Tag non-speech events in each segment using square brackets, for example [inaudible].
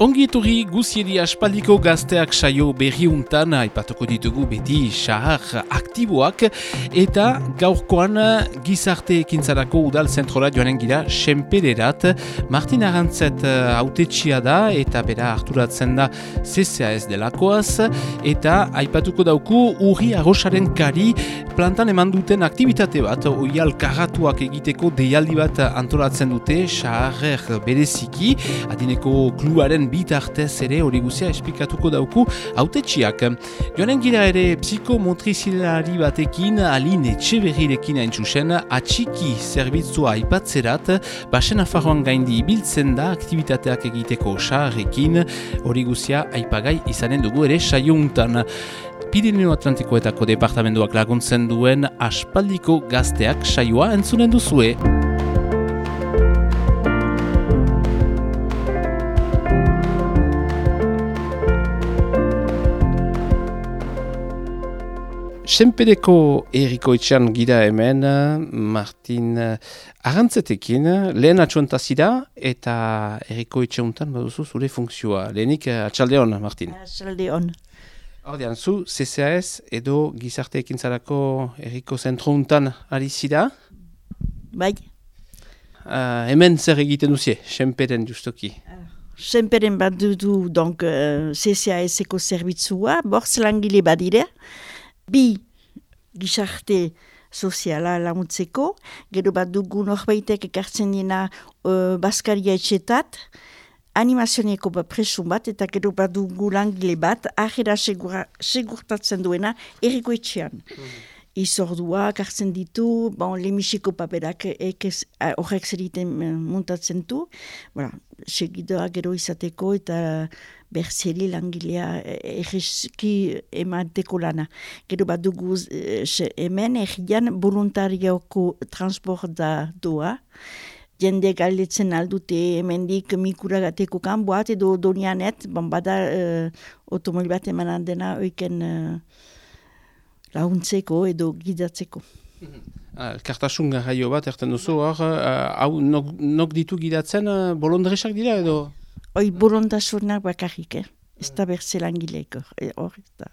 Ongi eturri guzieri aspaldiko gazteak saio berriuntan aipatuko ditugu beti xahar aktiboak. Eta gaurkoan gizarte ekintzarako udal zentrora joanen gira senpederat Martin Arantzet autetxia da eta bera harturatzen da CCAS delakoaz. Eta aipatuko dauku urri arrosaren kari plantan eman duten aktivitate bat oial karatuak egiteko deialdi bat antolatzen dute xahar bereziki. Adineko kluaren bitartez ere hori guzia esplikatuko dauku autetxiak. Joanen gira ere psikomotrizilari batekin alin etxeberrirekin hain txusen atxiki zerbitzua aipatzerat basen afarroan gaindi ibiltzen da aktivitateak egiteko saharrekin hori guzia aipagai izanen dugu ere saiontan. Pirineo Atlantikoetako departamentoak laguntzen duen aspaldiko gazteak saioa entzunen duzue. Senpedeko eriko etxan gira hemen, Martin Arantzetekin, lehen atxuantazida eta eriko etxeuntan baduzu zure funksioa. Lehenik atxalde hon, Martin. Atxalde hon. Hordean, zu CCAS edo gizarte ekintzarako eriko zentrountan ari zida? Bai. Uh, hemen zer egiten duzie, Senpeden justoki. Senpeden bat dudu, donc, uh, CCAS-eko zerbitzua, bortz langile badire, bi gizarte soziala lamutzeko, gero bat dugu norbaitek ekartzen dina uh, Baskaria etxetat, animazionieko bat presun bat, eta gero bat dugu langile bat, ahera segurtatzen duena eriko etxean. Mm. Izordua, kartzen ditu, bon, lemisiko paperak horrek zeriten muntatzen du, voilà, segidoa gero izateko eta berzeli langilea egizki emateko lana. Gero bat dugu eh, hemen egian voluntarioko transporta doa, jende galdetzen aldute hemendik mikura gateko kanboat edo donianet, bon, bada uh, bat emanan dena oiken uh, launtzeko edo gidatzeko. Ah, kartasun garraio bat, erten duzu, hor, hau nok, nok ditu gidatzen, bolondresak dira edo? Hoi bolondasunak bakarrik, eh? ez da berze langileiko, hor, ez da.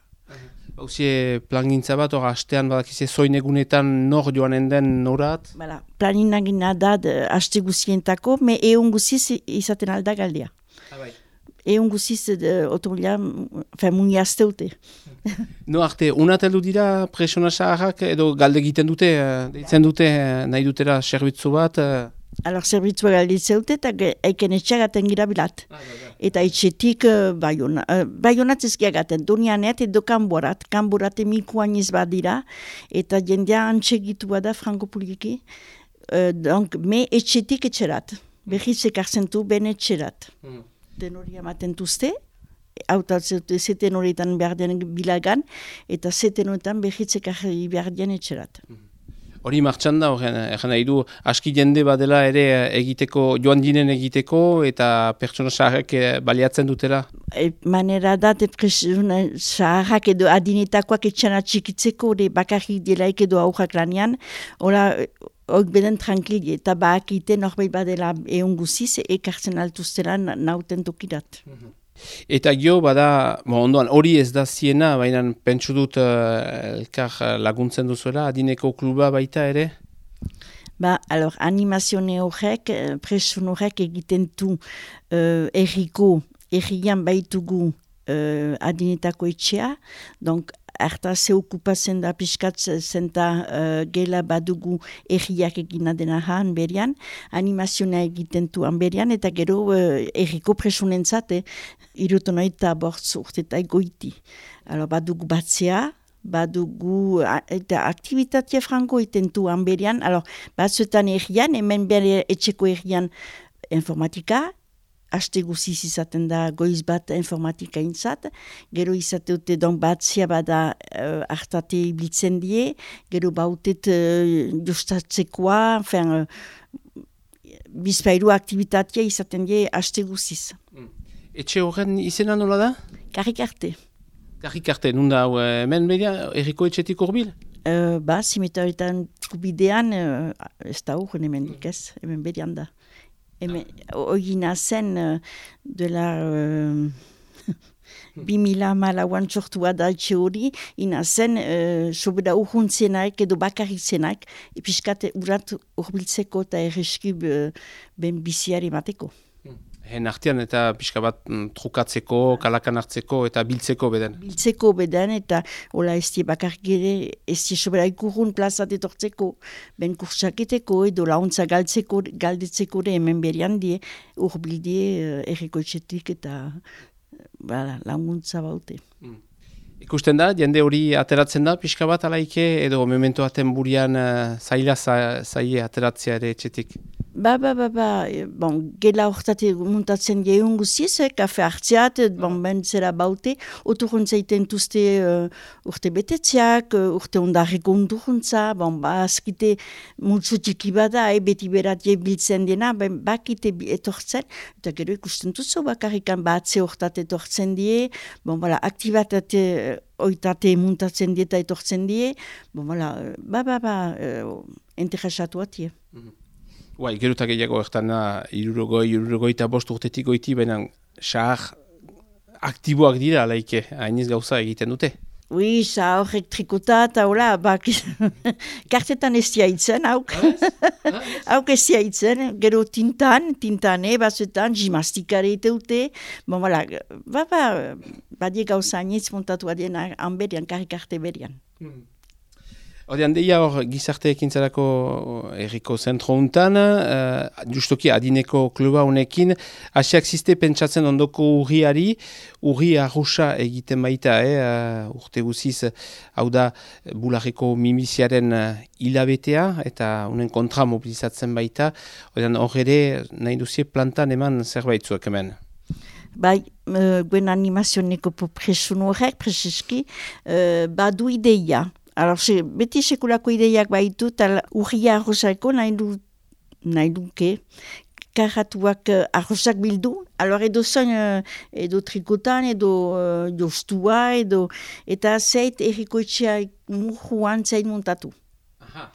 Hauzie plangintza bat, hor, hastean badakize zoin egunetan nor joanen den norat? Bala, planinagina da haste guzientako, me egun guziz izaten alda galdea. Ah, bai. Egun guziz otomolia, fe, muni hasteute. [laughs] No arte, unateldu dira presona saharrak edo galde egiten dute, uh, deitzen dute uh, nahi dutera serbitzu bat? Alor, zerbitzua galditzen dute eta eiken etxagaten gira bilat. Ah, bai, bai. Eta etxetik uh, baiona, uh, baionat ezkiagaten, dunianet edo kanborat, kanborat emikuan bat dira, eta jendea antxegitu bada frankopoliki, uh, donc, me etxetik etxerat, behiz ekartzen du ben etxerat. Hmm. Den hori amaten duzte, hautatzen zeten horretan behar den bilagan, eta zeten horretan behitzek behar den etxerat. Mhm. Hori martxan da, horren nahi du, aski jende badela ere egiteko, joan dinen egiteko, eta pertsona saharrak eh, baliatzen dutela? E, manera da, saharrak edo adinetakoak etxana txikitzeko, hori bakarrik delaik edo aurrak lanian, hori hori beden tranquili, eta bakite norbait badela egun guziz, ekartzen altuztela nauten tokirat. Mm Eta gio, bada, ondoan, hori ez da ziena, baina pentsu dut uh, elkar laguntzen duzuela, adineko kluba baita ere? Ba, alor, animazione horrek, eh, presun horrek egiten du uh, erriko, errian baitugu uh, adinetako etxea, donk, Arta ze okupatzen da piskat zenta uh, gela badugu erriak egina dena haan berian, animazioa egiten tuan berian, eta gero uh, erriko presunen zate, irutona eta bortz urtetai goiti. Alo, badugu batzea, badugu eta aktivitatea franko iten tuan berian, alo, batzuetan errian, hemen bere etxeko errian informatika, haste guziz izaten da goiz bat informatika intzat, gero izate dute don bat bada uh, hartate iblitzen die, gero bautet uh, justatzekoa, enfin, uh, bizpairu aktivitatea izaten die haste guziz. Mm. Etxe horren izena nola da? Karikarte. Karikarte, nun da, uh, men media, erriko etxetik urbil? Uh, ba, simetaretan kubidean, uh, ez da horren hemen dikez, hemen bedian da. Hemen, ogina zen, uh, dela... Uh, Bimila malauan sortua da etxe hori, ina zen, uh, sobera urhuntzenak edo bakarrik zenak, episkate urat urbiltzeko eta erreskib uh, ben biziari mateko. Hen artean eta pixka bat mm, trukatzeko, kalakan hartzeko eta biltzeko beden. Biltzeko beden eta hola ez die bakar gire, ez die sobera ikurrun plazat etortzeko, ben kursaketeko edo launtza galtzeko, galdetzeko de hemen berian die, urbildie uh, erreko etxetik eta bala, laguntza baute. Mm. Ikusten da, jende hori ateratzen da, pixka bat alaike, edo memento aten burian uh, zaila zaie ateratzea ere etxetik? Ba, ba, ba, ba, bon, gela horretate muntatzen gehun guziz, eh, kafe hartziat, bon, ben zera baute, oturuntza iten tuzte uh, urte betetziak, uh, urte ondarriko onduruntza, bon, ba, azkite multzu txiki bada, eh, beti berat biltzen dena, ben, bakite etortzen, eta gero ikusten tuzo, bakarrikan batze horretate etortzen die, bon, bala, aktibatate oitate muntatzen dieta etortzen die, bon, bala, ba, ba, ba, uh, interesatu atie. Mm -hmm. Bai, gerutak gehiago ertan da, irurogoi, irurogoi eta bost urtetik goiti, baina sahar aktiboak dira, laike, hainiz gauza egiten dute. Ui, sa horrek trikota eta hola, bak, [laughs] kartetan ez diaitzen, hauk. [laughs] Hauk ez diaitzen, gero tintan, tintan, eh, bazetan, jimastikare iteute, bon, bala, ba, ba, badie gauza hainiz montatu adien hanberian, karikarte berian. Hmm. Odean, deia hor gizarte ekintzarako erriko zentro untan, uh, justoki adineko kluba unekin, asiak ziste pentsatzen ondoko urriari, urri arruxa egiten baita, eh, uh, urte guziz, hau da, bularriko mimiziaren uh, hilabetea, eta unen kontra mobilizatzen baita, odean hor ere, nahi duzie plantan eman zerbait zuek hemen. Bai, uh, guen animazioneko presun horrek, preseski, uh, badu ideia, Alors, se, beti sekulako ideiak baitu, tal urria arrozaiko nahi, du, nahi duke, karratuak uh, arrozak bildu, alor edo zain, uh, edo trikotan, edo uh, jostua, edo, eta zeit erikoetxea murruan zain montatu. Aha.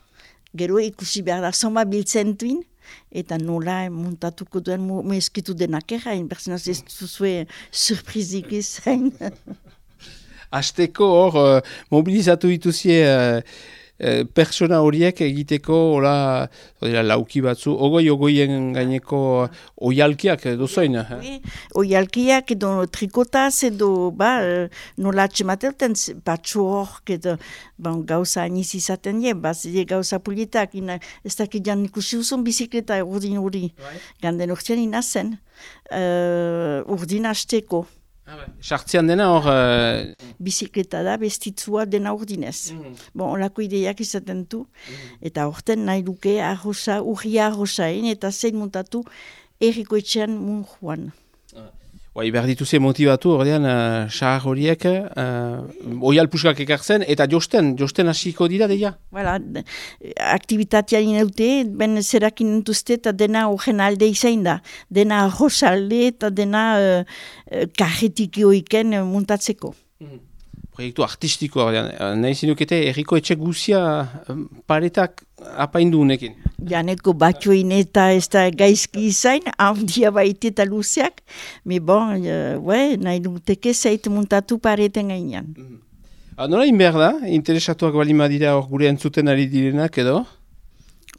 Gero ikusi behar da, zoma biltzen duin, eta nola montatuko duen mezkitu denak errain, berzinaz ez zuzue surprizik izan. [laughs] Azteko hor uh, mobilizatu dituzie uh, uh, persona horiek egiteko ola, odela, lauki batzu, ogoi ogoien gaineko uh, oialkiak edo zoin. Eh? Oialkiak edo trikotaz edo ba, nola atxematelten batzu hor edo bon, gauza aniz izaten je, baz, je gauza politak, ina, ez dakit jan ikusi uzun bizikleta urdin uri, right. ganden urtean inazen, uh, urdin azteko. Sartzean dena hor... Uh... Bizikleta da, bestitzua dena urdinez. Mm. Bon, olako ideiak izaten du. Mm. Eta horten nahi duke arroza, urria arrozain, eta zein montatu erriko etxean mun joan. Bai, behar dituze motivatu ordean uh, sahar horiek, uh, oial puskak ekartzen, eta josten, josten hasiko dira deia? Voilà, aktivitatea ineute, ben zerakin entuzte eta dena horren alde izain da. Dena arroz alde eta dena uh, uh, kajetik joiken muntatzeko. Mm proiektu artistikoa, nahi zinukete erriko etxe guzia paretak apaindu unekin. Janeko batxoin eta ez da gaizki izain, handia baite eta luzeak, mi bon, uh, nahi duteke zait muntatu pareten gainean. Mm -hmm. Nola inber da, interesatuak bali madira hor gure entzuten ari direnak edo?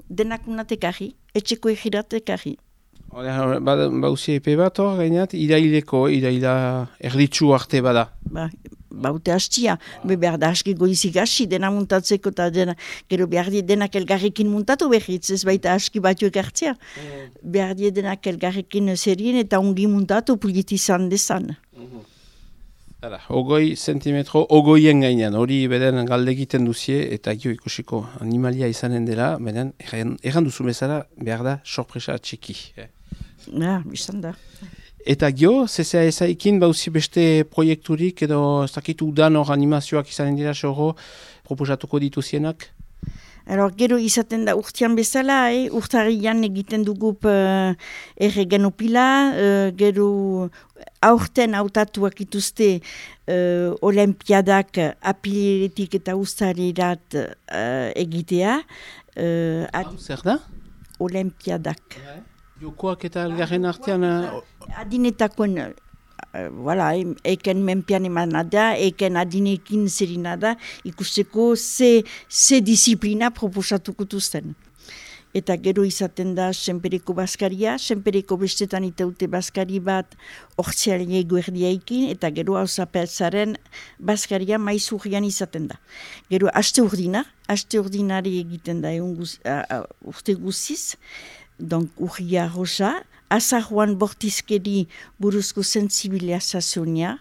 Denak unatekarri, etxeko egiratekarri. Ba, ba usi epe bat hor, gainat, iraileko, iraila erditzu arte bada. Ba, baute hastia, be behar da aski goizik hasi dena muntatzeko eta dena, gero behar di denak elgarrekin muntatu behitz, ez baita aski batuek hartzea. Mm. Behar di denak elgarrekin zerien eta ongi muntatu politizan dezan. Mm ogoi sentimetro, ogoien gainean, hori beden galde egiten duzie, eta gio ikusiko animalia izanen dela, beden erran duzu bezala, behar da sorpresa txiki. Eh? Ja, biztan da. Eta gio, zezea ezaikin, bauzi beste proiekturik edo ez dakit udan hor animazioak izanen dira xorro proposatuko dituzienak? Alors, gero izaten da urtean bezala, eh? urtarian egiten dugu uh, erre genopila, uh, gero aurten autatuak ituzte uh, olimpiadak apiletik eta ustarirat uh, egitea. Uh, Zer da? Olimpiadak. Jokoak eta elgarren artean... Adinetakoen, uh, voilà, eken menpian eman da, eken adinekin zerina da, ikusteko ze, ze disiplina proposatuko duzten eta gero izaten da senpereko baskaria, senpereko bestetan itaute baskari bat ortsialia eguerdiaikin, eta gero hau zapeltzaren baskaria maiz urrian izaten da. Gero haste urdina, haste urdinari egiten da egun guz, urte guziz, donk urria rosa, azahuan bortizkeri buruzko sensibilizazioa,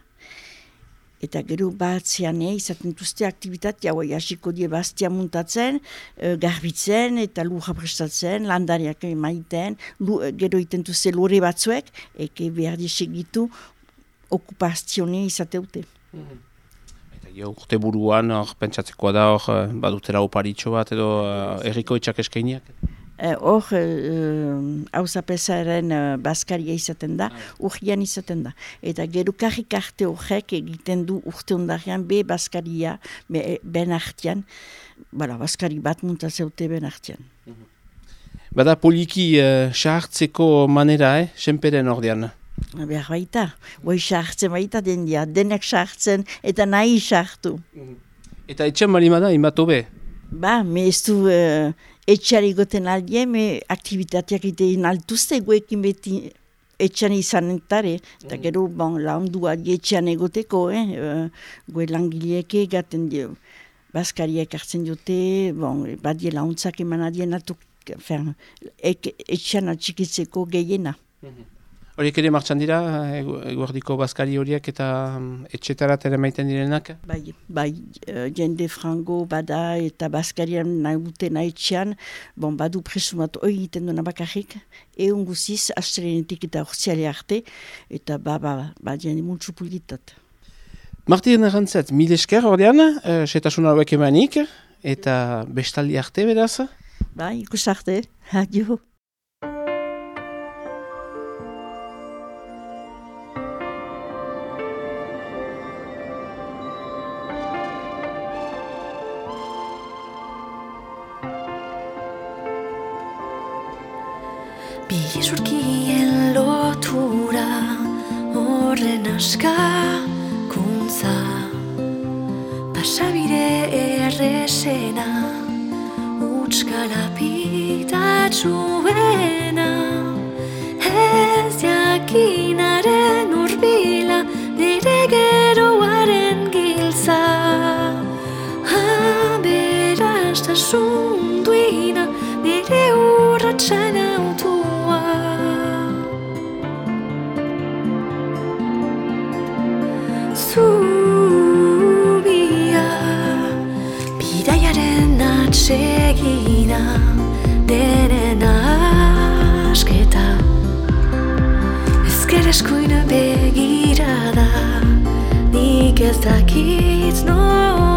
eta gero batzean eh, izaten duzte aktivitate, jau jasiko die bastia muntatzen, uh, garbitzen eta lurra prestatzen, landariak maiten, uh, gero iten duzte lore batzuek, eke behar segitu okupazioa izate dute. Mm -hmm. Eta urte buruan, hor, pentsatzekoa da, hor, eh, badutera oparitxo bat edo uh, erriko itxak eskainiak? Eh, hor, hau uh, uh, baskaria izaten da, ah. urgian izaten da. Eta gero karrik arte horrek egiten du urte ondarian be baskaria be, ben artian, bala, baskari bat muntazeute ben artian. Mhm. Bada poliki uh, manera, eh, senperen ordean? Behar baita, boi sartzen baita den dia, denek sartzen eta nahi sartu. Mhm. Eta etxan malimada, imato be? Ba, me ez du etxari goten aldien, aktivitateak itein altuzte guekin beti etxan izan entare. Eta mm. gero, bon, laundu adi etxan egoteko, eh? Uh, gue langileeke gaten dio. Baskariak hartzen dute, bon, badie launtzak eman adien atuk, etxan atxikitzeko gehiena. Mm Horiek ere martxan dira, eguerdiko baskari horiek eta um, etxetarat maiten direnak? Bai, bai, uh, jende frango bada eta baskarian nahi dute nahi txan, bon, badu presumat hori egiten duena bakarrik, egun guziz, astrenetik eta ortsiale arte, eta ba, ba, ba, jende muntzu pulitat. Martien errantzat, mil esker ordean, uh, setasun hauek emanik, eta bestaldi arte beraz? Bai, ikus arte, adio. Aska kuntza Pasabire erresena Utskala pitatxuena Ez jakinaren Ezker eskuina begirada nik ez dakit nora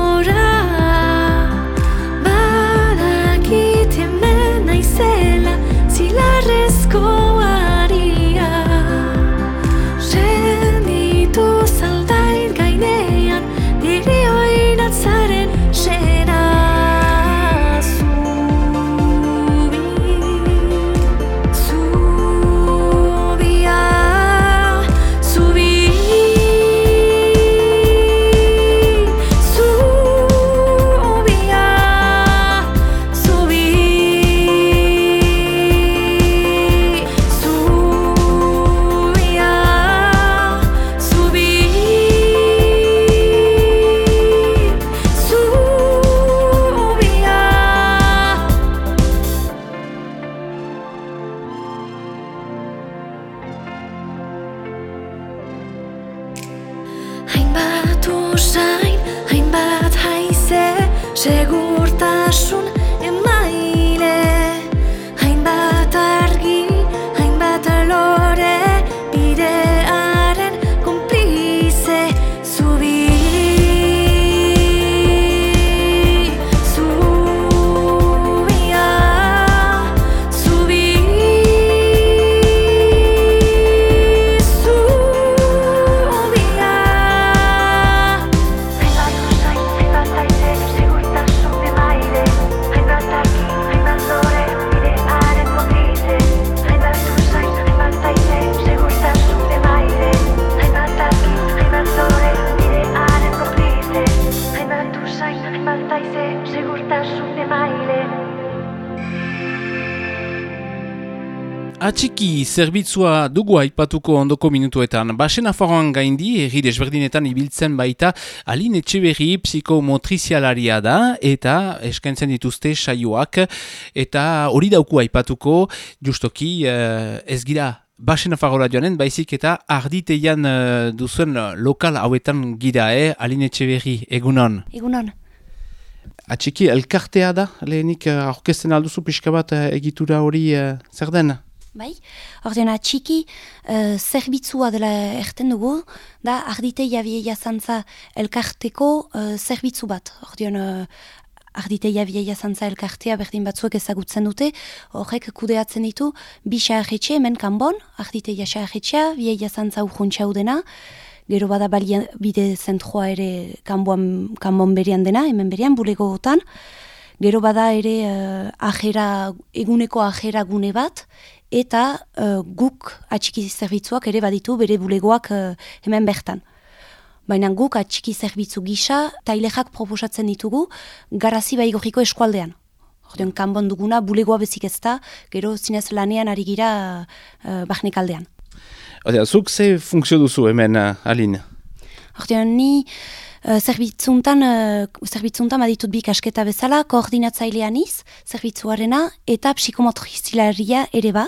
zerbitzua dugu aipatuko ondoko minutuetan. Basen afaroan gaindi, erri desberdinetan ibiltzen baita Aline Etxeberri psikomotrizialaria da eta eskaintzen dituzte saioak eta hori dauku aipatuko justoki uh, ez gira Basen afarora joanen, baizik eta arditeian uh, duzuen lokal hauetan gira, eh? Aline Etxeberri, egunon. Egunon. Atxiki, elkartea da, lehenik uh, aurkezten alduzu pixka bat egitura hori uh, zer den? Bai, ordean atxiki uh, zerbitzua dela erten dugu, da ardite jabieia zantza elkarteko uh, zerbitzu bat. Ordean uh, ardite jabieia zantza elkartea berdin batzuek ezagutzen dute, horrek kudeatzen ditu, bi xaharretxe hemen kanbon, ardite xaharretxea, bieia zantza urjuntxau dena, gero bada balia, bide zentroa ere kanbon, kanbon berian dena, hemen berian, bulegotan, gero bada ere uh, ajera, eguneko ajera gune bat, eta uh, guk atxiki zerbitzuak ere baditu bere bulegoak uh, hemen bertan. Baina guk atxiki zerbitzu gisa, tailexak proposatzen ditugu, garazi baigoriko eskualdean. Ordean, kanbon duguna, bulegoa bezik ezta, gero zinez lanean ari gira uh, bahnek aldean. Odea, zuk ze funkzio duzu hemen, uh, Aline? Ordean, ni zerbitzuntan, uh, zerbitzuntan baditut bi kasketa bezala, koordinatzailean iz, zerbitzuarena, eta psikomotrizilaria ere ba.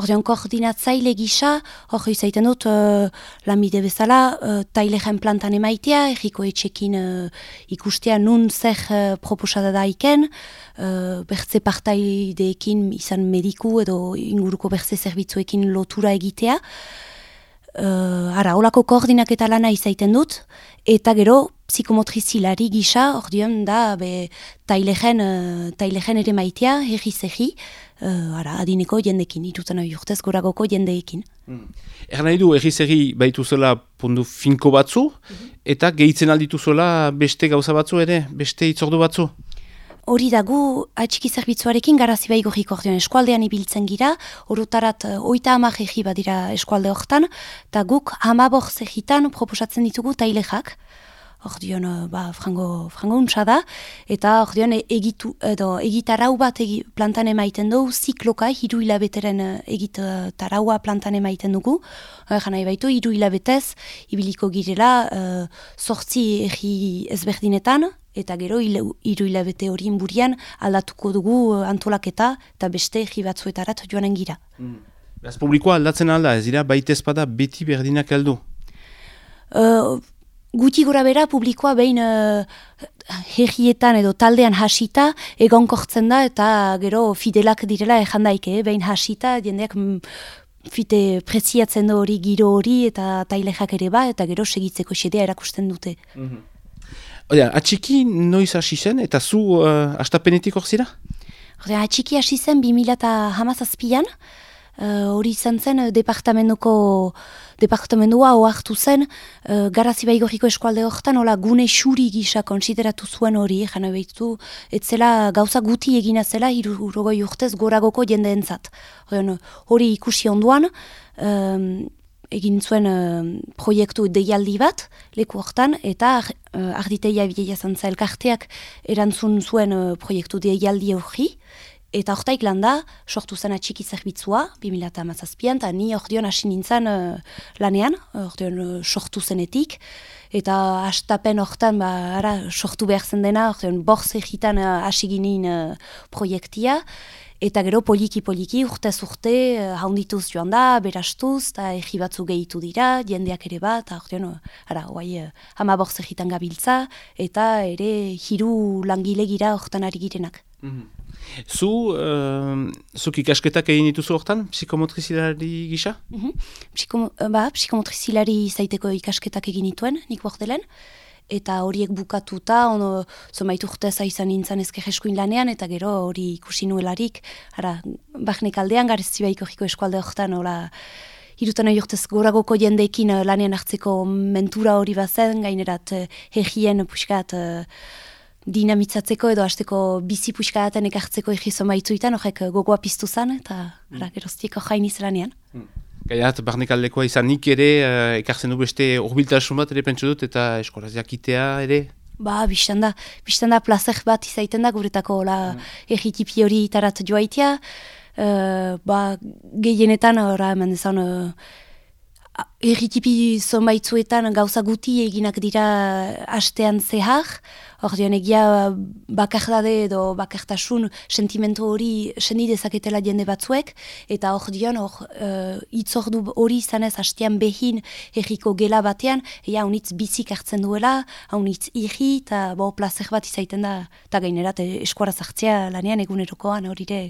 Ordean, koordinatzaile gisa, hori izaiten dut, uh, lanbide bezala, uh, tailegen plantan emaitea, erriko etxekin uh, ikustea nun zer uh, proposada daiken, uh, bertze partaideekin izan mediku edo inguruko bertze zerbitzuekin lotura egitea. Uh, ara, holako koordinak eta lana izaiten dut, eta gero psikomotrizilari gisa, ordean da, be, tailegen, uh, tailegen ere maitea, herri zehi, uh, ara, adineko jendekin, irutan hori urtez goragoko jendeekin. Mm. Erra nahi du, erri baitu zela pundu finko batzu, eta gehitzen alditu zela beste gauza batzu ere, beste itzordu batzu? Hori da gu atxiki zerbitzuarekin garazi bai gorrik ordean. Eskualdean ibiltzen gira, horutarat uh, oita amak egi badira eskualde hortan, eta guk hamabor zehitan proposatzen ditugu tailexak, ordean uh, ba, frango, frango untsa da, eta ordean egitu, edo, egitarau bat egi, plantan emaiten dugu, zikloka, hiru hilabeteren egitaraua plantan emaiten dugu, nahi baitu, hiru hilabetez, ibiliko girela, uh, sortzi egi ezberdinetan, eta gero hiru hilabete horien burian aldatuko dugu antolaketa eta beste egi batzuetarat joanen gira. Mm. Beraz, publikoa aldatzen alda, ez dira, baita ezpada beti berdinak aldu? Uh, guti gora bera publikoa behin uh, herrietan edo taldean hasita egonkortzen da eta gero fidelak direla ejan daike, eh? behin hasita jendeak mm, fite preziatzen da hori giro hori eta tailexak ere ba eta gero segitzeko xedea erakusten dute. Mm Oda, atxiki noiz hasi zen eta zu uh, astapenetik hor zira? Oda, atxiki hasi zen 2008an, hori uh, izan zen departamentuko departamentua oartu zen uh, garazi baigoriko eskualde horretan hola gune xuri gisa konsideratu zuen hori jana behitu etzela gauza guti egina zela hirurogoi urtez goragoko jendeentzat hori ikusi onduan um, egin zuen proiektu deialdi bat leku hortan eta uh, arditeia bideia zantza elkarteak erantzun zuen uh, proiektu deialdi hori. Eta hortaik landa sortu zen atxiki zerbitzua 2008an eta ni hor dion hasi nintzen uh, lanean hor dion uh, sortu zenetik. Eta hastapen hortan ba, ara, sortu behar zen dena hor dion borz egitan hasi uh, ginen uh, proiektia Eta gero poliki-poliki urtez urte uh, haundituz joan da, berastuz, eta egi batzu gehitu dira, jendeak ere bat, eta ordean, ara, guai, uh, hama borz egitan gabiltza, eta ere hiru langile gira hortan ari girenak. Mhm. Zu, uh, zuk ikasketak egin dituzu hortan, psikomotrizilari gisa? Mm -hmm. ba, psikomotrizilari zaiteko ikasketak egin dituen, nik bordelen eta horiek bukatuta, ono, zomaitu urteza izan nintzen ezker lanean, eta gero hori ikusi nuelarik, ara, bahnek aldean, garezti baiko jiko eskualde horretan, ora, irutan hori urtez goragoko jendeekin eh, lanean hartzeko mentura hori bazen, gainerat hegien eh, puskat uh, dinamitzatzeko edo hasteko bizi puskadaten ekartzeko egizo maituitan, horrek gogoa piztu zen, eta mm. geroztieko jain izelanean. Mm. Gaiat, barnekaldekoa izan nik ere, uh, ekartzen du beste urbiltasun bat ere pentsu dut, eta eskolaz jakitea ere? Ba, biztan da, biztan da plazer bat izaiten da, guretako la, mm. egitipi hori itarat joaitea, uh, ba, gehienetan, ora, hemen dezan, uh, erritipi zonbaitzuetan gauza guti eginak dira astean zehar, hor dian egia bakardade edo bakartasun sentimentu hori sendi dezaketela jende batzuek, eta hor dian hor uh, itzordu hori izanez hastean behin erriko gela batean, ea haunitz bizik hartzen duela, haunitz irri, eta bo plazer bat izaiten da, eta gainerat eskuara zartzea lanean egunerokoan hori ere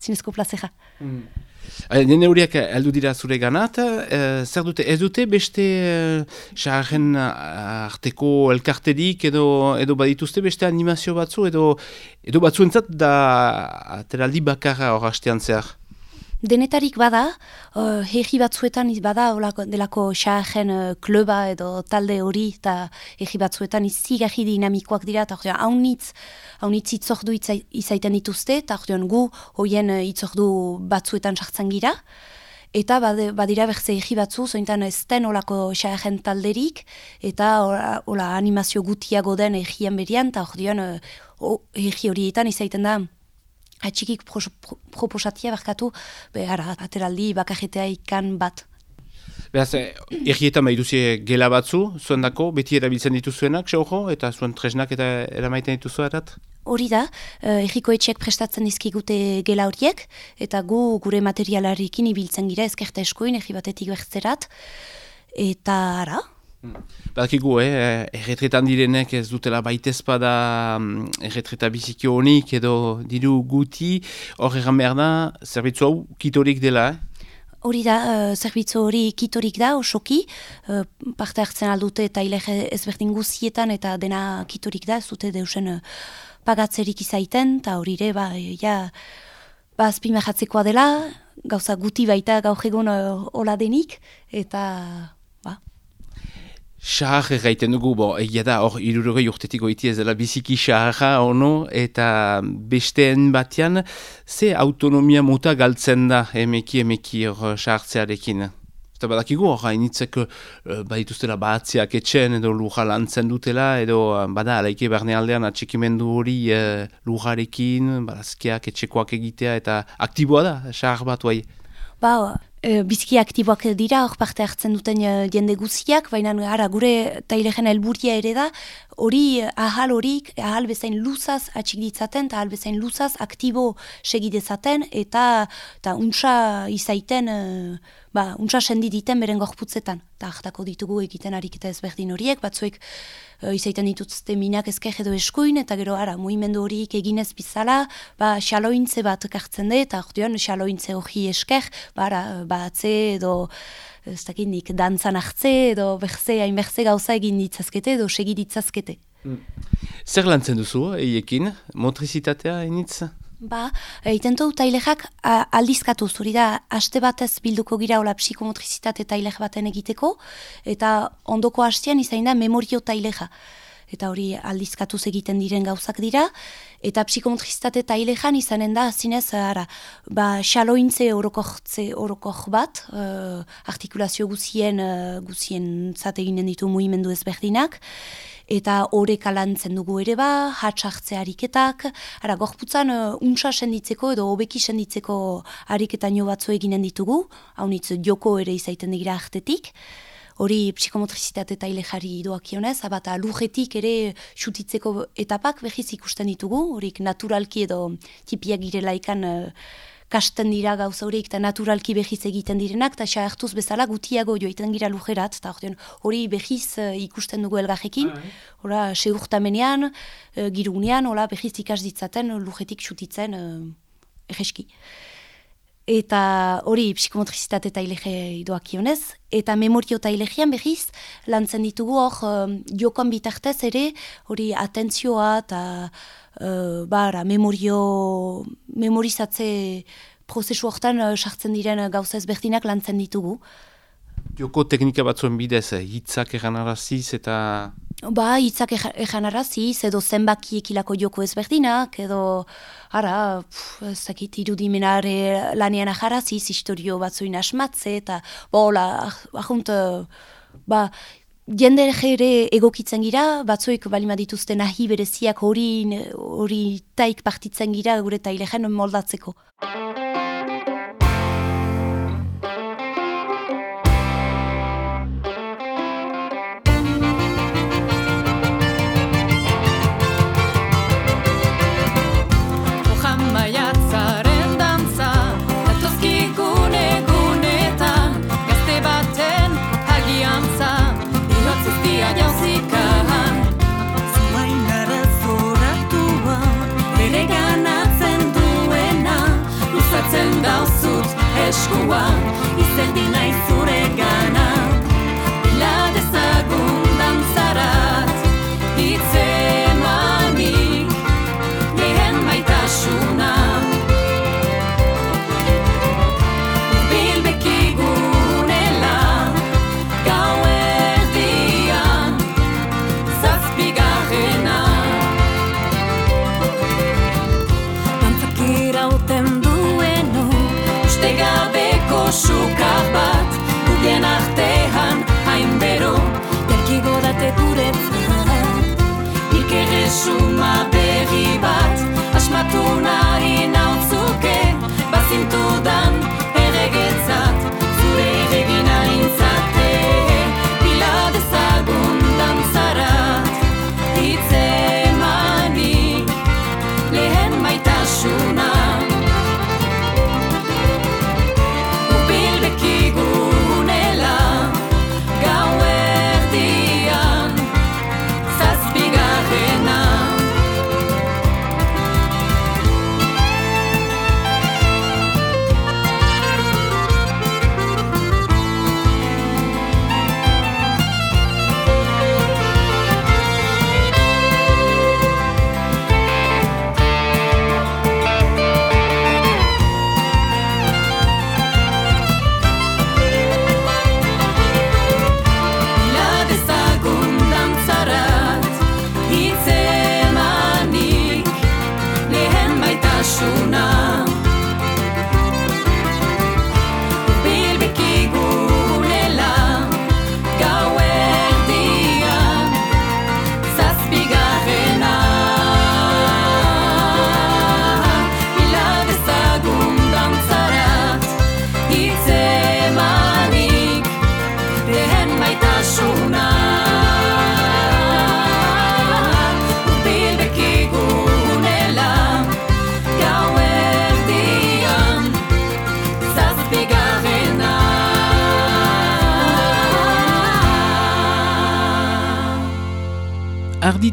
zinezko plazera. Mm. Nene horiak heldu dira zure ganat, e, zer dute, ez dute beste xarren eh, arteko elkarterik edo, edo badituzte beste animazio batzu edo, edo batzuentzat da ateraldi bakarra hor hastean zehar? Denetarik bada, uh, herri batzuetan bada olako, delako xaajen uh, kluba edo talde hori eta herri batzuetan izigarri dinamikoak dira eta ordean haunitz, haunitz itzordu izaiten dituzte eta ordean gu hoien uh, itzordu batzuetan sartzen gira. Eta badira berze herri batzu, zointan ez den olako xaajen talderik eta ola, animazio gutiago den herrian berian eta ordean uh, horietan izaiten da atxikik pro, pro, proposatia barkatu, behar, ateraldi bakarretea ikan bat. Beraz, eh, errietan duzie gela batzu, zuen dako, beti erabiltzen dituzuenak, xaujo, eta zuen tresnak eta eramaiten dituzu erat? Hori da, uh, erriko etxeak prestatzen dizkigute gela horiek, eta gu gure materialarikin ibiltzen gira ezkerta eskuin, erri batetik bertzerat, eta ara, Badakigu, eh, erretretan direnek ez dutela baitezpada mm, erretreta biziki honik edo diru guti, hor egan behar da, zerbitzu hau kitorik dela, eh? Hori da, uh, zerbitzu hori kitorik da, osoki, uh, parte hartzen aldute eta hilek ezberdin guzietan eta dena kitorik da, ez dute deusen uh, pagatzerik izaiten, eta hori ere, ba, ja, ba, azpimahatzekoa dela, gauza guti baita gaur egun uh, hola denik, eta... Xahar egiten dugu, bo, egia da, hor, irurogei urtetik goiti ez dela biziki xaharra, ono, eta besteen batean, ze autonomia muta galtzen da emeki emeki hor xahartzearekin? Eta badakigu hor, hainitzek uh, badituztela batziak etxen edo luja lantzen dutela, edo bada, alaike barne aldean atxekimendu hori uh, lujarekin, badazkiak etxekoak egitea, eta aktiboa da, xahar bat bai. Ba, e, bizki aktiboak dira, hor parte hartzen duten e, jende guziak, baina ara, gure tailegen helburia ere da, hori ahal horik, ahal bezain luzaz atxik ditzaten, eta ahal bezain luzaz aktibo segidezaten, eta, eta untsa izaiten, e, ba, untsa sendi diten beren gorputzetan. Eta hartako ditugu egiten harik eta ezberdin horiek, batzuek uh, izaiten dituzte minak ezker edo eskuin, eta gero ara, muimendu horiek eginez bizala, ba, xalointze bat kartzen dut, eta ordean xalointze hori esker, ba, ara, ba, atze edo, ez dakindik, dantzan hartze edo berze, hain berze gauza egin ditzazkete edo segi ditzazkete. Mm. Zer lantzen duzu, eiekin? Motrizitatea, initz? Ba, egiten du tailexak aldizkatu zuri da, haste batez bilduko gira hola psikomotrizitate tailex baten egiteko, eta ondoko hastean izain da memorio tailexa. Eta hori aldizkatuz egiten diren gauzak dira, eta psikomotrizitate tailexan izanen da, zinez, ara, ba, xalointze orokoh bat, uh, artikulazio guzien, uh, guzien zate ginen ditu muimendu ezberdinak, eta horrek alantzen dugu ere ba, hatxartze hariketak, ara gorputzan uh, untsa senditzeko edo hobeki senditzeko hariketan jo batzu eginen ditugu, haunitz joko ere izaiten dira artetik, hori psikomotrizitate eta ilejari doak ionez, abata lujetik ere xutitzeko etapak behiz ikusten ditugu, horik naturalki edo tipiak girela ikan uh, kasten dira gauza horiek eta naturalki behiz egiten direnak, eta xa hartuz bezala gutiago joiten gira lujerat, eta hori behiz uh, ikusten dugu elgarrekin, bai. hori segurtamenean, uh, girunean, hori behiz ikas ditzaten lujetik xutitzen uh, egeski. Eta hori psikomotrizitate eta ilege idoak ionez, eta memorio eta ilegian behiz, lantzen ditugu hor, um, jokoan bitartez ere, hori atentzioa eta uh, bara, memorio, memorizatze prozesu hortan uh, sartzen diren gauza ezberdinak lantzen ditugu. Joko teknika batzuen bidez, hitzak egan araziz eta... Ba, hitzak egan araziz, edo zenbakiek ilako joko ezberdinak, edo, ara, zakit, irudimenare lanean ajaraziz, historio batzuin asmatze, eta, bola, ahunt, ba, jende ere egokitzen gira, batzuek balima dituzte nahi bereziak hori hori taik partitzen gira gure tailegen moldatzeko. one. It's a delight. Nahi nautzuke Bazintudan erregetzat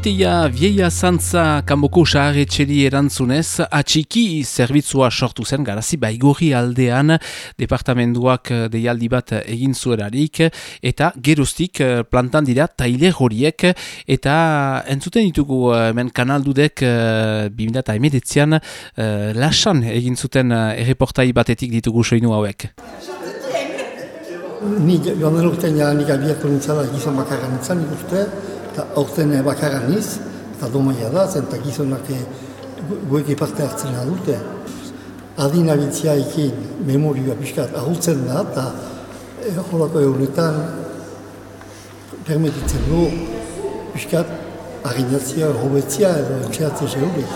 Arditeia vieia zantza kanboko saharretxeri erantzunez, atxiki zerbitzua sortu zen garazi baigorri aldean departamenduak eh, deialdi bat egin zuerarik eta geroztik eh, plantan dira taile horiek eta entzuten ditugu eh, hemen kanaldudek uh, 2008an uh, lasan egin zuten erreportai batetik ditugu soinu hauek. Ni joan den urtean jadanik abiatu nintzala gizon bakarra nintzen nik uste, eta aurten bakarra niz, eta domaia da, zen eta gizonak eh, gu- gueki parte hartzen dute. Adina bitzia ekin memorioa pixkat ahultzen da, eta eh, horako egunetan permititzen du pixkat aginatzia, hobetzia edo entxeatzea zeurik.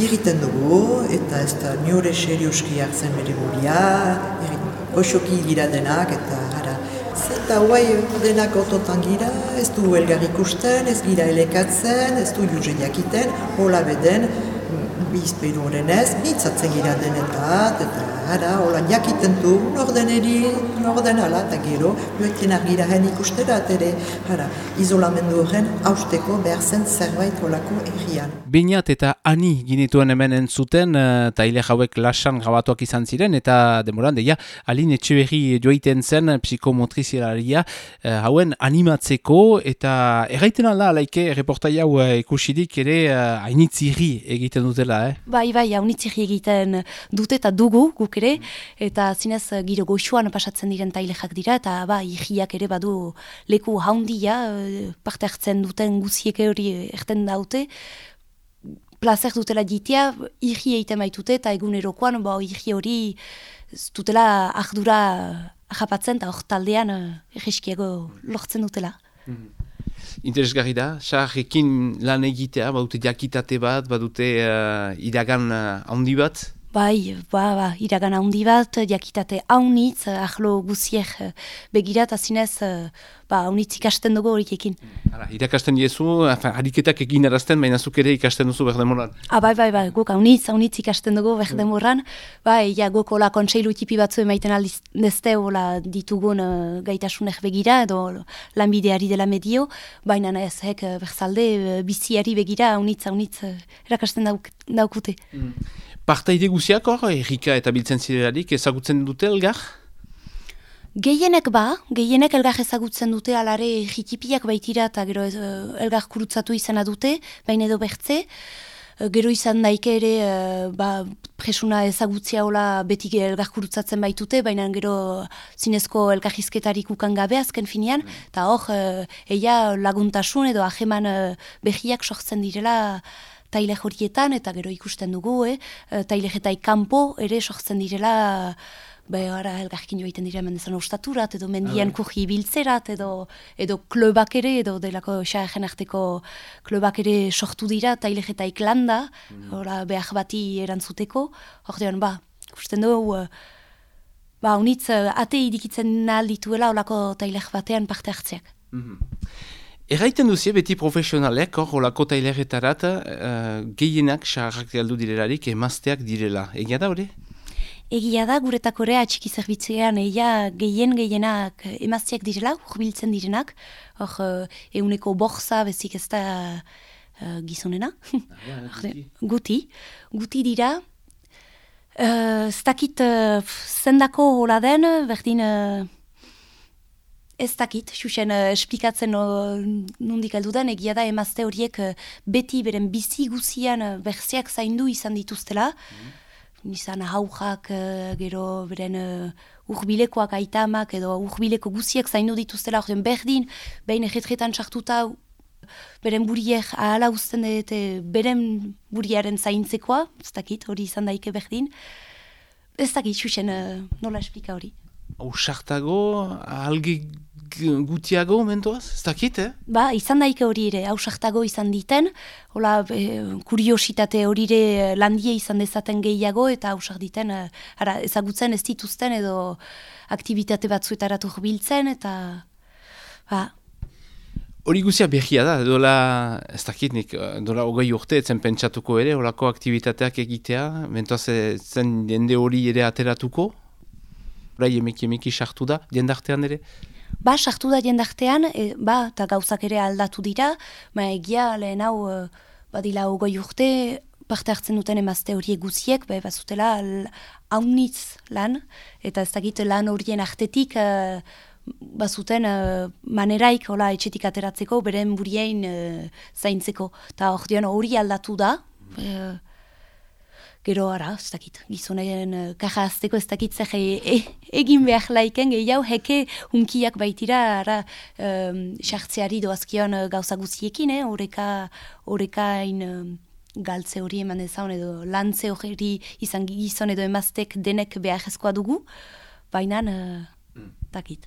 Irriten dugu, eta ez da niore serioski hartzen bere buria, goxoki gira denak, eta ara, zeta guai denak ototan gira, ez du elgar ikusten, ez gira elekatzen, ez du juze jakiten, hola beden, bizpeiru horrenez, mitzatzen gira denetat, eta ara, hola jakiten du, nordeneri, norden ala, eta gero, joetzen argira hen ikusterat ere, ara, izolamendu horren hausteko behar zen zerbait holako errian. Beinat eta ani ginituen hemen entzuten, uh, taile hauek lasan grabatuak izan ziren, eta demoran deia, alin etxeberri joiten zen psikomotrizialaria uh, hauen animatzeko, eta erraiten alda, laike, reportai hau uh, ikusirik ere hainitzirri egiten dutela, eh? Bai, bai, haunitziri egiten dute eta dugu guk ere, eta zinez eh, giro goxuan pasatzen diren tailexak dira, eta ba, ihiak ere badu leku haundia, eh, parte hartzen duten guziek hori erten daute, plazer dutela jitia, ihi egiten baitute, eta egunerokoan, ba, ihi hori dutela ardura japatzen, eta hor taldean uh, egiskiago lortzen dutela. Interesgarri da, saharrekin lan egitea, badute jakitate bat, badute uh, iragan uh, bat. Bai, ba, ba, iragan handi bat, jakitate haunitz, ahlo guziek eh, begira, eta zinez, eh, ba, haunitz ikasten dugu horikekin. Hala, irakasten diezu, enfin, ariketak egin erazten, baina zuk ere ikasten duzu berdemoran. Ah, bai, bai, bai, guk haunitz, haunitz ikasten dugu berdemurran. Bai, ja, guk hola kontseilu tipi batzu emaiten aldizte hola ditugun uh, gaitasunek begira, edo lanbideari dela medio, baina ez, hek, eh, berzalde, eh, biziari begira, haunitz, haunitz, erakasten dauk, daukute. Partaide guziak hor, errika eta biltzen zirelarik ezagutzen dute elgar? Gehienek ba, gehienek elgar ezagutzen dute alare jitipiak baitira eta gero eh, elgar kurutzatu izana dute, baina edo bertze. Eh, Gero izan daike ere eh, ba, presuna ezagutzia hola beti elgar kurutzatzen baitute, baina gero zinezko elkarrizketarik ukan gabe azken finean, eta hor, eia laguntasun edo aheman eh, behiak sortzen direla taile horietan, eta gero ikusten dugu, eh? eh, tailegetai kanpo ere sortzen direla Be, ara, elgarkin joaiten dira mendezan ostaturat, edo mendian kuji biltzerat, edo, edo klubak ere, edo delako xaegen arteko klubak ere sortu dira, tailegetaik landa, ora, behar bati erantzuteko. Ordean, ba, ikusten dugu, eh, ba, unitz, eh, ate idikitzen ahal dituela olako taileg batean parte hartzeak. Erraiten duzie beti profesionalek, hor, olako taileretarat, uh, gehienak saharrak galdu direlarik emazteak direla. Egia da hori? Egia da, guretako ere atxiki zerbitzean eia gehien gehienak emazteak direla, urbiltzen direnak, hor eh, euneko borza bezik ez da eh, gizonena. Orde, [laughs] guti, guti dira. Uh, ez dakit uh, zendako hola den, berdin uh, ez dakit, xuxen uh, esplikatzen uh, nondik aldu den, egia da emazte horiek uh, beti beren bizi guzian uh, berziak zaindu izan dituztela, izan haujak, eh, gero beren uh, urbilekoak aitamak edo urbileko guziak zaindu dituztela, ordean berdin, behin egetretan sartuta beren buriek ahala uzten dute beren buriaren zaintzekoa, ez dakit, hori izan daike berdin. Ez dakit, xuxen, uh, nola esplika hori. Ausartago, g- gutiago mentoaz, ez dakit, eh? Ba, izan daike hori ere, hausartago izan diten, hola, e, kuriositate hori ere landie izan dezaten gehiago, eta hausar diten, eh, ara, ezagutzen ez dituzten edo aktivitate batzuetaratu biltzen, eta, ba, Hori guzia behia da, dola, ez dakit nik, eh, dola hogei urte etzen pentsatuko ere, olako aktivitateak egitea, mentoaz eh, zen jende hori ere ateratuko, orai emeki emeki sartu da, jendartean ere. Ba, sartu da jendartean, e, ba, eta gauzak ere aldatu dira, ma egia lehen hau, e, badila hogoi urte, parte hartzen duten emazte horiek guziek, be, bazutela haunitz lan, eta ez dakit lan horien artetik, e, bazuten e, maneraik hola etxetik ateratzeko, beren buriein e, zaintzeko. Eta hor hori aldatu da, e, Gero ara, ez dakit, gizonen uh, kaja azteko ez dakit zer e, e, egin behar laiken, gehiago heke hunkiak baitira, ara, um, sartzeari doazkion uh, gauza guziekin, eh, oreka, orekain um, galtze hori eman ezaun edo lantze hori izan gizon edo emaztek denek beharrezkoa dugu, baina, uh, dakit.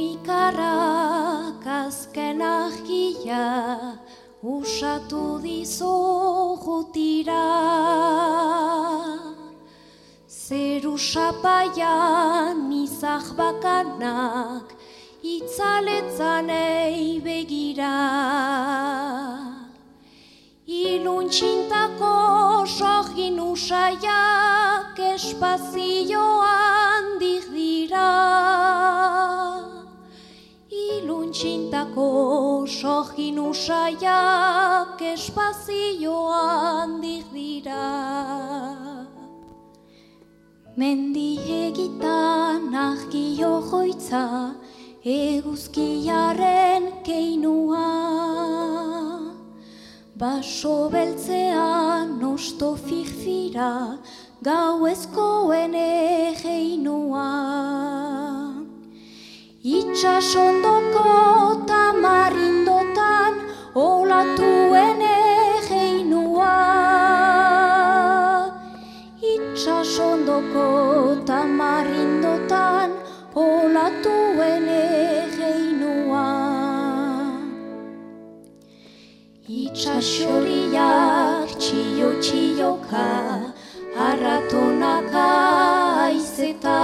Ilunikarrak azken argia usatu dizo jutira Zeru sapaian izak bakanak itzaletzanei begira. Iluntxintako sogin usaiak espazioan dira Iluntxintako sogin usaiak espazioan dira. Mendi egitan argi joitza eguzkiaren keinua. Baso beltzean osto firfira Itxas ondoko tamarindotan olatuen egeinua. Itxas ondoko tamarindotan olatuen egeinua. Itxas txio txioka arratonaka aizeta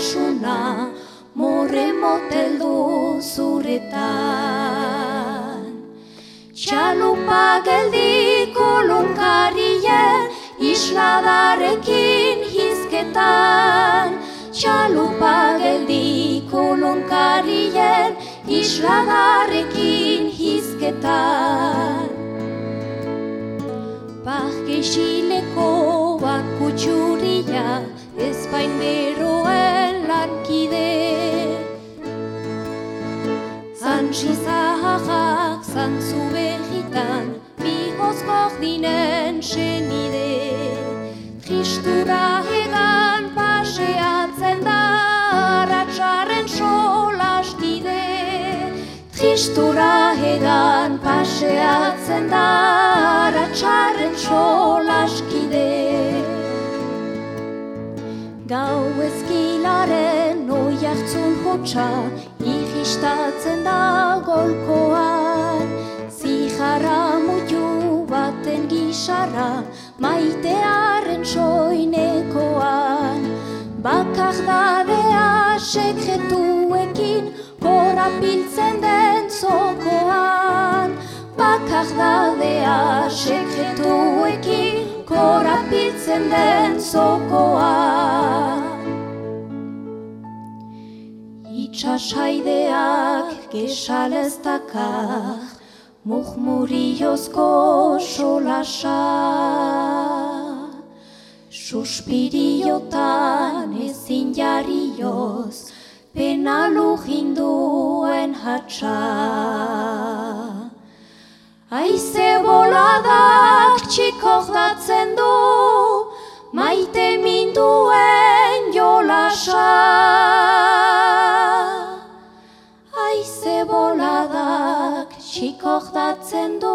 edertasuna Morre moteldu zuretan. Txalupa geldi kolonkarien Isladarekin hizketan. Txalupa geldi kolonkarien Isladarekin hizketan. Parke xileko bakutxuria Ezpain beroen lankide Zantsi zaharrak zantzu behitan Bihoz gordinen senide. Tristura egan paseatzen da Ratxaren solaskide. Tristura egan paseatzen da Ratxaren solaskide Gau ezkilaren oi hartzun hotxa Ihistatzen da golkoan Zijarra mutu baten gisarra Maitearen soinekoan. Bakar dadea sekretuekin Korapiltzen den zokoan. Bakar dadea sekretuekin Korapiltzen den zokoan Itxasaideak gesalez dakar Murmuriozko solasa. Suspiriotan ezin jarrioz Pena lujinduen hatxa Aize boladak txikordatzen du Maite minduen jolasa. Aize boladak txikordatzen du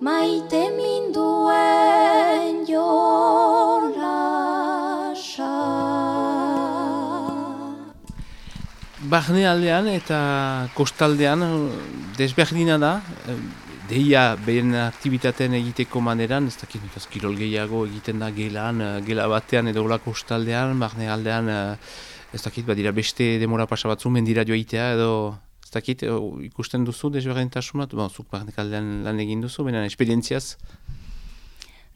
Maite minduen Barne aldean eta kostaldean eh, desberdina da, eh, deia beren aktivitateen egiteko maneran, ez dakit nitaz kirol gehiago egiten da gelan, eh, gela batean edo hola kostaldean, barne aldean, eh, ez dakit badira beste demora pasa batzu mendira joaitea edo ez dakit ikusten duzu desberdintasunat, bon, zuk barne aldean lan egin duzu, benen esperientziaz.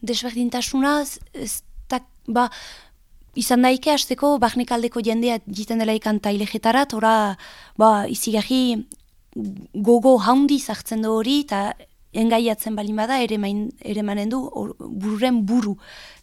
desberdintasuna, ez- ez da, ba, izan daike hasteko barnekaldeko jendea jiten dela ikan tailejetarat, ora, ba, izigarri gogo haundi zartzen du hori, eta engaiatzen balin bada, ere, main, ere manen du, or- bururen buru.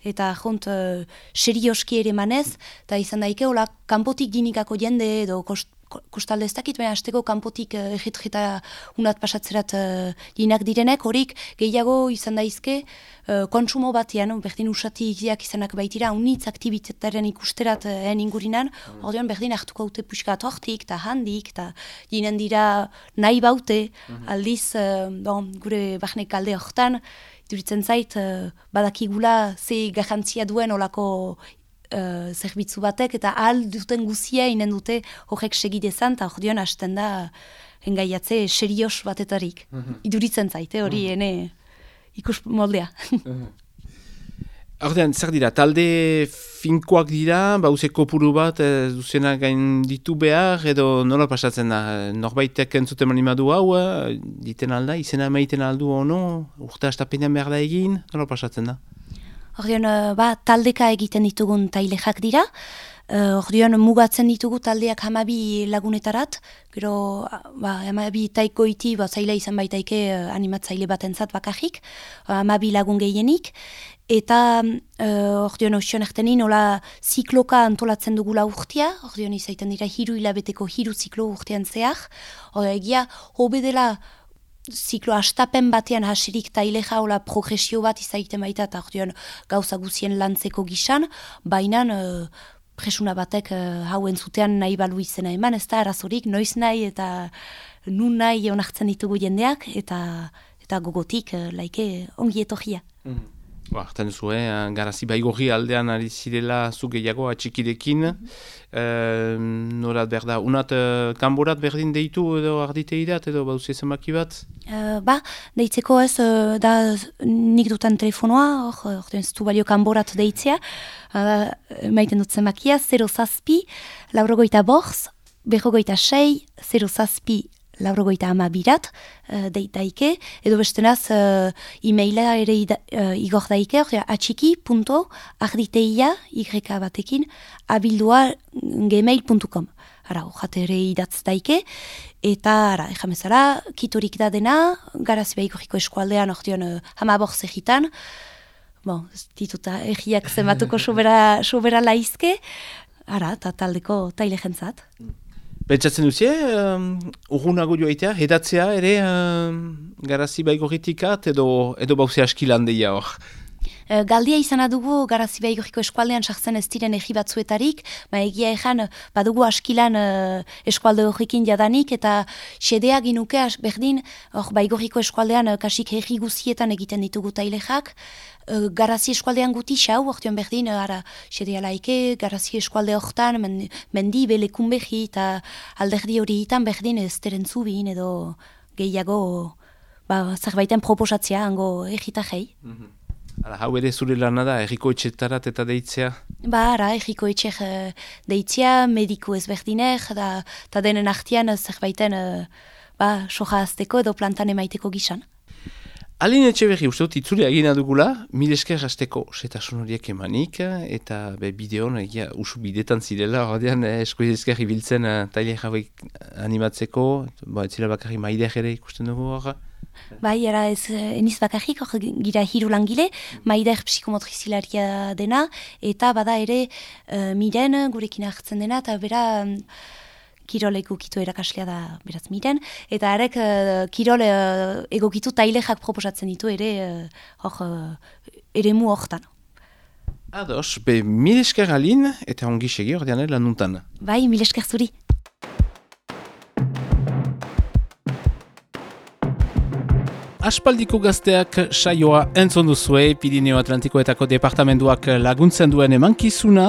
Eta jont, uh, serioski ere manez, eta izan daike, hola, kanpotik dinikako jende edo kost, ko- kostalde ez dakit, baina hasteko kanpotik uh, egitrita unat pasatzerat uh, dinak direnek, horik gehiago izan daizke, uh, kontsumo batean, berdin usati ikiak izanak baitira, unitz aktivitataren ikusterat uh, en ingurinan, ordean berdin hartuko haute puskat hortik, eta handik, eta dinen dira nahi baute, aldiz, uh, bon, gure bahne kalde hortan, iduritzen zait, uh, badakigula ze garrantzia duen olako uh, zerbitzu batek, eta ahal duten guzia inen dute horrek segidezan, eta ordean hasten da engaiatze serios batetarik. Iduritzen zaite, hori ene ikus moldea. Ordean, zer dira, talde finkoak dira, bauze kopuru bat, ez duzena gain ditu behar, edo nola pasatzen da, norbaitek entzuten manimadu hau, eh, diten alda, izena maiten aldu ono, urte astapenean behar da egin, nola pasatzen da? Ordean, uh, ba, taldeka egiten ditugun tailejak dira, Uh, ordean mugatzen ditugu taldeak hamabi lagunetarat, gero ba, hamabi taiko iti ba, zaila izan baitaike uh, animatzaile batentzat bakarrik, hamabi lagun gehienik, eta uh, ordean osion ertenin, nola zikloka antolatzen dugula urtia, ordean izaiten dira hiru hilabeteko hiru ziklo urtean zehar, Ordean, egia hobe dela ziklo astapen batean hasirik taileja hola progresio bat izaiten baita eta ordean gauza guzien lantzeko gisan, baina uh, presuna batek uh, hauen zutean nahi balu izena eman, ez da arazorik, noiz nahi eta nun nahi onartzen ditugu jendeak eta eta gogotik uh, laike ongi etorria. Ba, Artan duzu, eh? garazi baigorri aldean ari zirela zu gehiago atxikidekin. Eh, norat berda, unat eh, kanborat berdin deitu edo arditeidat edo bauzi zenbaki bat? Uh, ba, deitzeko ez, uh, da nik dutan telefonoa, hor, hor ez du balio kanborat deitzea, uh, maiten dut zenbakia, 0 zazpi, laurogoita borz, berrogoita sei, 0 zazpi, laurogoita ama birat, uh, deitaike, edo bestenaz, uh, e-maila ere ida, uh, igor daike, hor, atxiki.arditeia, y batekin, abildua gmail.com. Ara, hojat ere idatz daike, eta, ara, ejamezara, kitorik da dena, garazi behiko eskualdean, ordean, uh, hama borz egitan, bon, dituta egiak zenbatuko [laughs] sobera, sobera laizke, ara, eta taldeko taile jentzat. Pentsatzen duzie, um, urgunago joaitea, edatzea ere um, garazi baigorritikat edo, edo bauze askilan deia hor. E, Galdia izan dugu garazi behigoriko eskualdean sartzen ez diren egi batzuetarik, ba egia ezan badugu askilan uh, eskualde horrekin jadanik, eta xedea ginuke berdin, hor baigoriko eskualdean uh, kasik egi guzietan egiten ditugu tailexak, uh, garazi eskualdean guti xau, ortean berdin, ara, xedea laike, garazi eskualde horretan, men, mendi belekun behi, eta alderdi horietan berdin ez teren zubin, edo gehiago, ba, zerbaiten proposatzea, hango egitajei. Hala, hau ere zure lana da, erriko etxetarat eta deitzea. Ba, ara, egiko etxek uh, deitzia, mediku ezberdinek, da, ta denen artian eh, zerbaiten uh, ba, soja azteko edo plantan emaiteko gisan. Alin etxe berri, uste dut itzulea egina dugula, mil esker hasteko setasun horiek emanik, eta be, bideon, egia, usu bidetan zirela, ordean eh, esker ibiltzen uh, taile animatzeko, ba, ez zira bakarri maideak ere ikusten dugu hor. Bai, ara ez eh, eniz bakarrik, hor gira hiru langile, maider psikomotrizilaria dena, eta bada ere uh, miren gurekin hartzen dena, eta bera um, kirol egokitu erakaslea da beraz miren, eta arek uh, kirol uh, egokitu tailexak proposatzen ditu ere hor uh, eremu hortan. Ados, be, mil esker alin, eta ongi segi ordean lanuntan. Bai, mil esker zuri. Aspaldiko gazteak saioa entzon duzue, Pirineo Atlantikoetako departamentuak laguntzen duen emankizuna,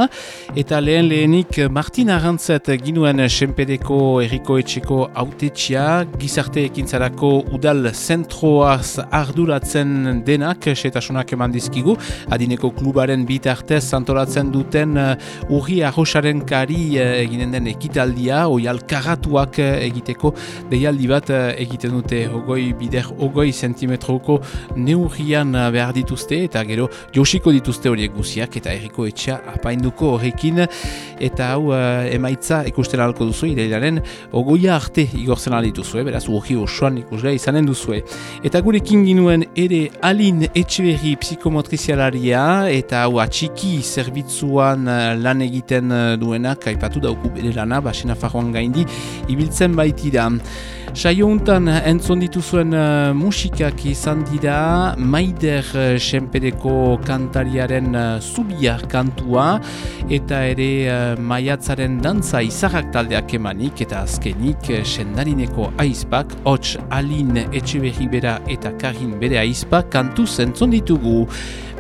eta lehen lehenik Martin Arantzet ginuen senpedeko erriko etxeko autetxia, gizarte ekintzarako udal zentroaz arduratzen denak, setasunak eman dizkigu, adineko klubaren bitartez antolatzen duten uh, urri arrosaren kari uh, eginen den ekitaldia, oial karatuak uh, egiteko, deialdi bat uh, egiten dute. Ogoi bider ogoi zentimetroko neurrian uh, behar dituzte eta gero josiko dituzte horiek guziak eta erriko etxea apainduko horrekin eta hau uh, emaitza ikusten alko duzu irailaren ogoia arte igortzen dituzue, beraz urri osoan ikusga izanen duzue. Eta gurekin ginuen ere Alin Etxeberri psikomotrizialaria eta hau atxiki zerbitzuan uh, lan egiten duenak aipatu dauku bere lana, basena farroan gaindi, ibiltzen baitira. Saio untan entzon dituzuen uh, musikak izan dira Maider uh, Senpedeko kantariaren uh, Zubia kantua eta ere uh, maiatzaren dantza izarrak taldeak emanik eta azkenik sendarineko aizpak hots Alin Etxeberri bera eta Karin bere aizpak kantu entzon ditugu.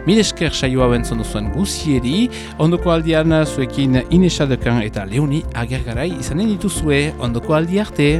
Milesker saioa bentzon duzuen guzieri, ondoko aldian zuekin Inesadekan eta Leoni agergarai izanen dituzue, ondoko aldi arte.